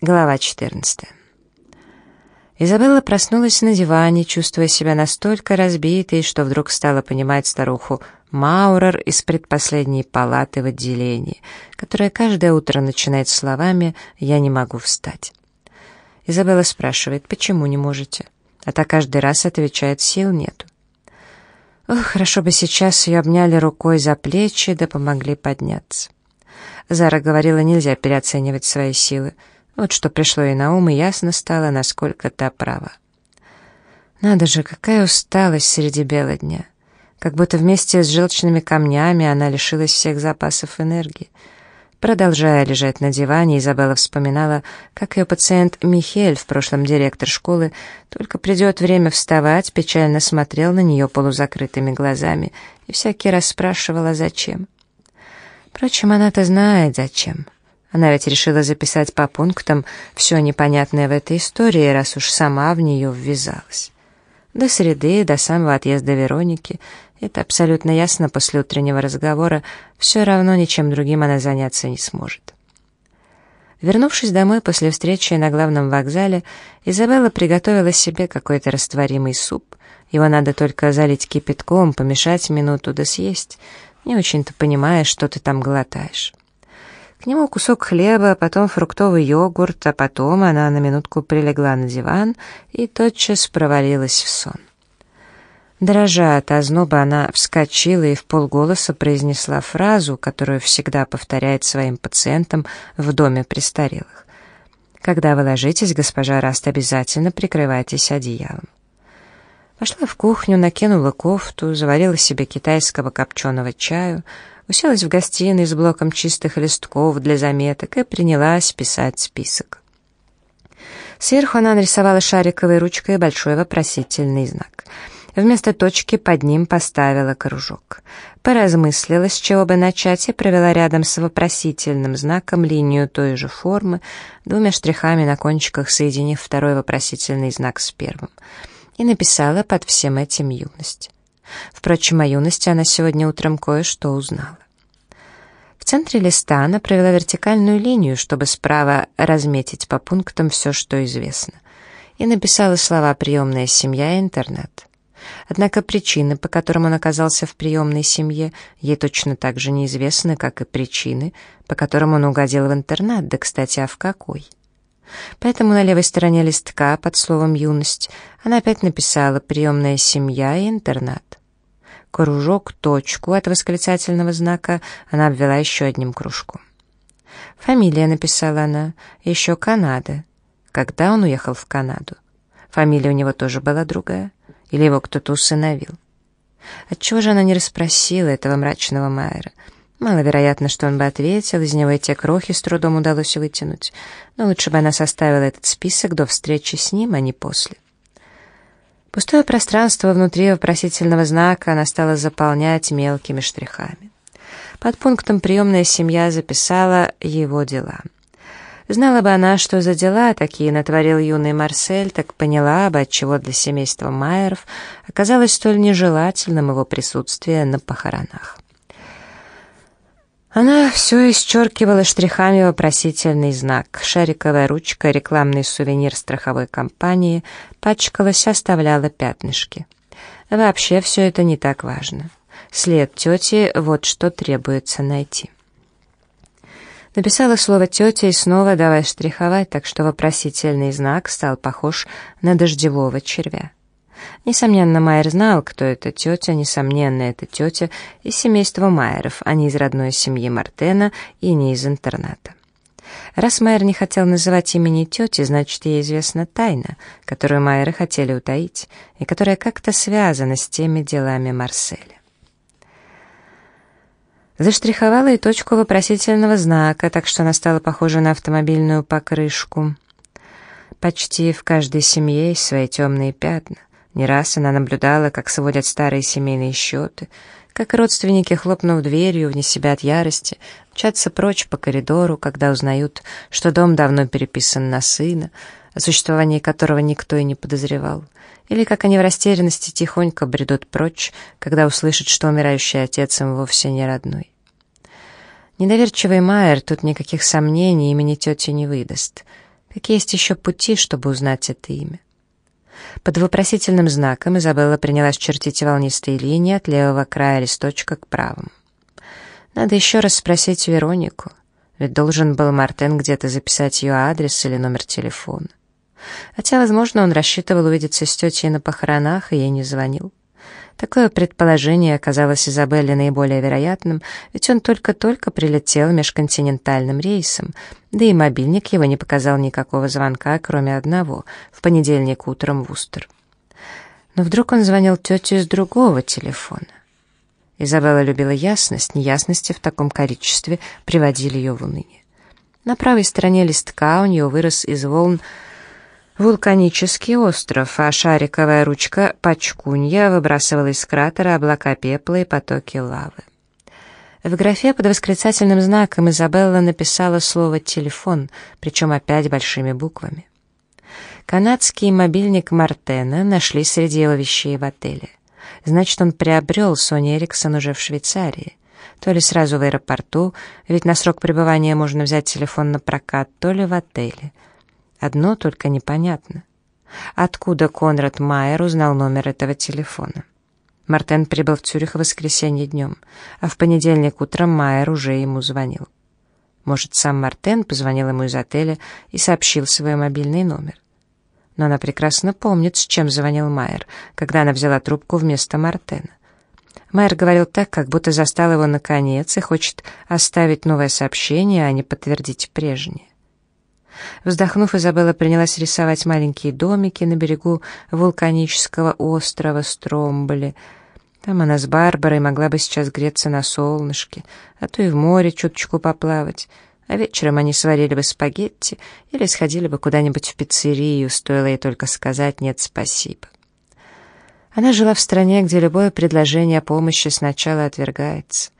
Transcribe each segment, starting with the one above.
Глава 14. Изабелла проснулась на диване, чувствуя себя настолько разбитой, что вдруг стала понимать старуху Маурер из предпоследней палаты в отделении, которая каждое утро начинает словами «я не могу встать». Изабелла спрашивает, почему не можете? А та каждый раз отвечает, сил нету. Ох, хорошо бы сейчас ее обняли рукой за плечи, да помогли подняться. Зара говорила, нельзя переоценивать свои силы. Вот что пришло ей на ум, и ясно стало, насколько та права. Надо же, какая усталость среди бела дня. Как будто вместе с желчными камнями она лишилась всех запасов энергии. Продолжая лежать на диване, Изабелла вспоминала, как ее пациент Михель, в прошлом директор школы, только придет время вставать, печально смотрел на нее полузакрытыми глазами и всякий раз спрашивала, зачем. Впрочем, она-то знает, зачем. Она ведь решила записать по пунктам все непонятное в этой истории, раз уж сама в нее ввязалась. До среды, до самого отъезда Вероники, это абсолютно ясно после утреннего разговора, все равно ничем другим она заняться не сможет. Вернувшись домой после встречи на главном вокзале, Изабелла приготовила себе какой-то растворимый суп. Его надо только залить кипятком, помешать минуту да съесть, не очень-то понимая, что ты там глотаешь. К нему кусок хлеба, потом фруктовый йогурт, а потом она на минутку прилегла на диван и тотчас провалилась в сон. Дрожа от озноба, она вскочила и в полголоса произнесла фразу, которую всегда повторяет своим пациентам в доме престарелых. «Когда вы ложитесь, госпожа Раст, обязательно прикрывайтесь одеялом». Пошла в кухню, накинула кофту, заварила себе китайского копченого чаю, уселась в гостиной с блоком чистых листков для заметок и принялась писать список. Сверху она нарисовала шариковой ручкой большой вопросительный знак. Вместо точки под ним поставила кружок. Поразмыслила, с чего бы начать, и провела рядом с вопросительным знаком линию той же формы, двумя штрихами на кончиках соединив второй вопросительный знак с первым. И написала под всем этим юность. Впрочем, о юности она сегодня утром кое-что узнала. В центре листа она провела вертикальную линию, чтобы справа разметить по пунктам все, что известно, и написала слова «приемная семья» и «интернет». Однако причины, по которым он оказался в приемной семье, ей точно так же неизвестны, как и причины, по которым он угодил в интернат, да, кстати, а в какой. Поэтому на левой стороне листка под словом «юность» она опять написала «приемная семья» и «интернат». Кружок, точку от восклицательного знака она обвела еще одним кружком. «Фамилия», — написала она, — «еще Канада». Когда он уехал в Канаду? Фамилия у него тоже была другая? Или его кто-то усыновил? Отчего же она не расспросила этого мрачного Майера? Маловероятно, что он бы ответил, из него эти крохи с трудом удалось вытянуть, но лучше бы она составила этот список до встречи с ним, а не после. Пустое пространство внутри вопросительного знака она стала заполнять мелкими штрихами. Под пунктом «Приемная семья» записала его дела. Знала бы она, что за дела такие натворил юный Марсель, так поняла бы, отчего для семейства Майеров оказалось столь нежелательным его присутствие на похоронах. Она все исчеркивала штрихами вопросительный знак. Шариковая ручка, рекламный сувенир страховой компании, пачкалась, оставляла пятнышки. Вообще все это не так важно. След тети — вот что требуется найти. Написала слово «тетя» и снова давай штриховать, так что вопросительный знак стал похож на дождевого червя. Несомненно, Майер знал, кто эта тетя, несомненно, это тетя из семейства Майеров, а не из родной семьи Мартена и не из интерната. Раз Майер не хотел называть имени тети, значит, ей известна тайна, которую Майеры хотели утаить, и которая как-то связана с теми делами Марселя. Заштриховала и точку вопросительного знака, так что она стала похожа на автомобильную покрышку. Почти в каждой семье есть свои темные пятна. Не раз она наблюдала, как сводят старые семейные счеты, как родственники, хлопнув дверью вне себя от ярости, мчатся прочь по коридору, когда узнают, что дом давно переписан на сына, о существовании которого никто и не подозревал, или как они в растерянности тихонько бредут прочь, когда услышат, что умирающий отец им вовсе не родной. Недоверчивый Майер тут никаких сомнений имени тети не выдаст. Какие есть еще пути, чтобы узнать это имя? Под вопросительным знаком Изабелла принялась чертить волнистые линии от левого края листочка к правому. Надо еще раз спросить Веронику, ведь должен был Мартен где-то записать ее адрес или номер телефона. Хотя, возможно, он рассчитывал увидеться с тетей на похоронах, и ей не звонил. Такое предположение оказалось Изабелле наиболее вероятным, ведь он только-только прилетел межконтинентальным рейсом, да и мобильник его не показал никакого звонка, кроме одного, в понедельник утром в Устер. Но вдруг он звонил тете из другого телефона. Изабелла любила ясность, неясности в таком количестве приводили ее в уныние. На правой стороне листка у нее вырос из волн вулканический остров, а шариковая ручка Пачкунья выбрасывала из кратера облака пепла и потоки лавы. В графе под восклицательным знаком Изабелла написала слово «телефон», причем опять большими буквами. Канадский мобильник Мартена нашли среди его вещей в отеле. Значит, он приобрел Сони Эриксон уже в Швейцарии. То ли сразу в аэропорту, ведь на срок пребывания можно взять телефон на прокат, то ли в отеле — Одно только непонятно. Откуда Конрад Майер узнал номер этого телефона? Мартен прибыл в Цюрих в воскресенье днем, а в понедельник утром Майер уже ему звонил. Может, сам Мартен позвонил ему из отеля и сообщил свой мобильный номер. Но она прекрасно помнит, с чем звонил Майер, когда она взяла трубку вместо Мартена. Майер говорил так, как будто застал его наконец и хочет оставить новое сообщение, а не подтвердить прежнее. Вздохнув, Изабелла принялась рисовать маленькие домики на берегу вулканического острова Стромболи. Там она с Барбарой могла бы сейчас греться на солнышке, а то и в море чуточку поплавать. А вечером они сварили бы спагетти или сходили бы куда-нибудь в пиццерию, стоило ей только сказать «нет, спасибо». Она жила в стране, где любое предложение о помощи сначала отвергается.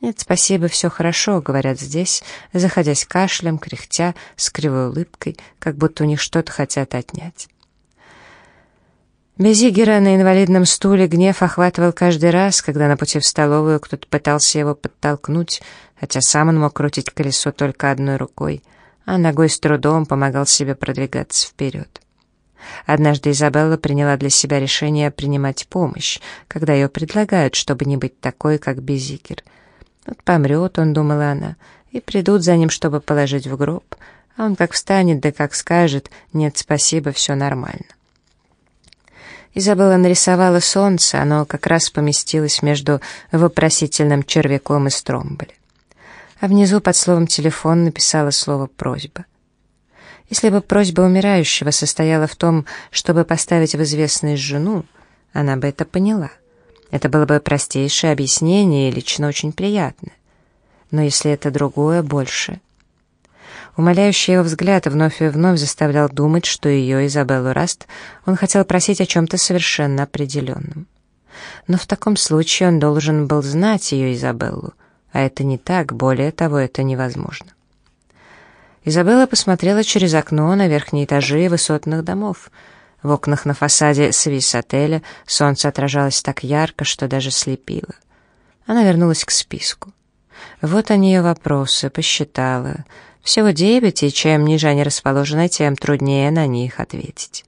«Нет, спасибо, все хорошо», — говорят здесь, заходясь кашлем, кряхтя, с кривой улыбкой, как будто у них что-то хотят отнять. Безигера на инвалидном стуле гнев охватывал каждый раз, когда на пути в столовую кто-то пытался его подтолкнуть, хотя сам он мог крутить колесо только одной рукой, а ногой с трудом помогал себе продвигаться вперед. Однажды Изабелла приняла для себя решение принимать помощь, когда ее предлагают, чтобы не быть такой, как Безигер — вот помрет он, думала она, и придут за ним, чтобы положить в гроб, а он как встанет, да как скажет, нет, спасибо, все нормально. Изабелла нарисовала солнце, оно как раз поместилось между вопросительным червяком и стромболи. А внизу под словом «телефон» написала слово «просьба». Если бы просьба умирающего состояла в том, чтобы поставить в известность жену, она бы это поняла — это было бы простейшее объяснение и лично очень приятно. Но если это другое, больше. Умоляющий его взгляд вновь и вновь заставлял думать, что ее, Изабеллу Раст, он хотел просить о чем-то совершенно определенном. Но в таком случае он должен был знать ее, Изабеллу, а это не так, более того, это невозможно. Изабелла посмотрела через окно на верхние этажи высотных домов — в окнах на фасаде свис-отеля солнце отражалось так ярко, что даже слепило. Она вернулась к списку. Вот они ее вопросы, посчитала. Всего девять, и чем ниже они расположены, тем труднее на них ответить.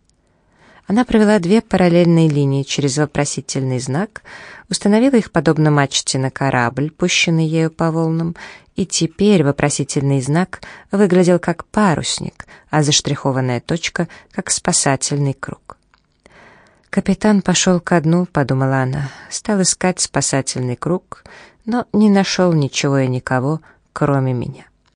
Она провела две параллельные линии через вопросительный знак, установила их подобно мачте на корабль, пущенный ею по волнам, и теперь вопросительный знак выглядел как парусник, а заштрихованная точка — как спасательный круг. «Капитан пошел ко дну», — подумала она, стал искать спасательный круг, но не нашел ничего и никого, кроме меня.